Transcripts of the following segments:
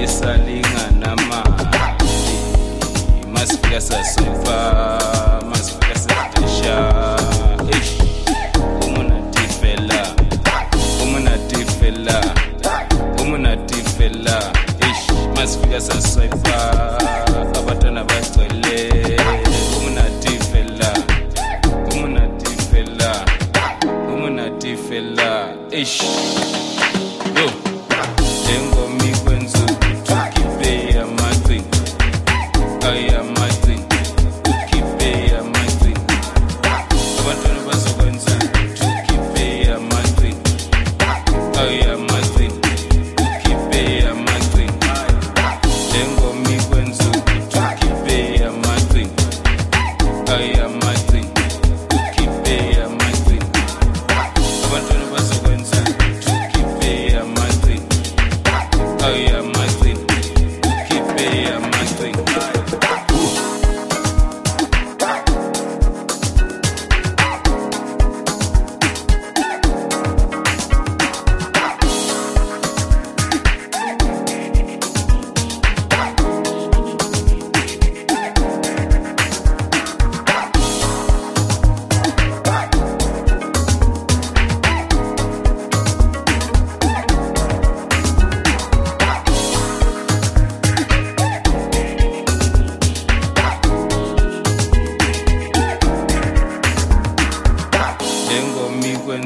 ayisalingana mali. Masifika sasefa masifika sadesha umunatifela umunatifela umunatifela ish masifika sasefa abatana bagcwele umunatifela umunatifela umunatifela ish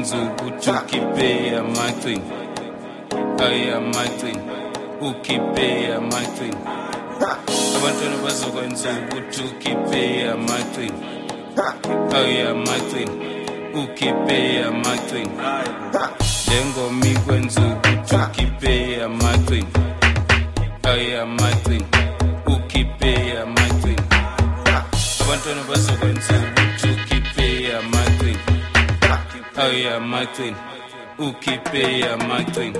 njengomi kwenzuku tukipe amagcini ayamagcini ukipe amagcini abantwana bazokwenza ukuthi ukipe amagcini ayamagcini ukipe amagcini njengomi kwenza ukuthi ukipe amagcini ayamagcini ukipe amagcini abantwana bazokwenza ayamagcini ukipe amagcini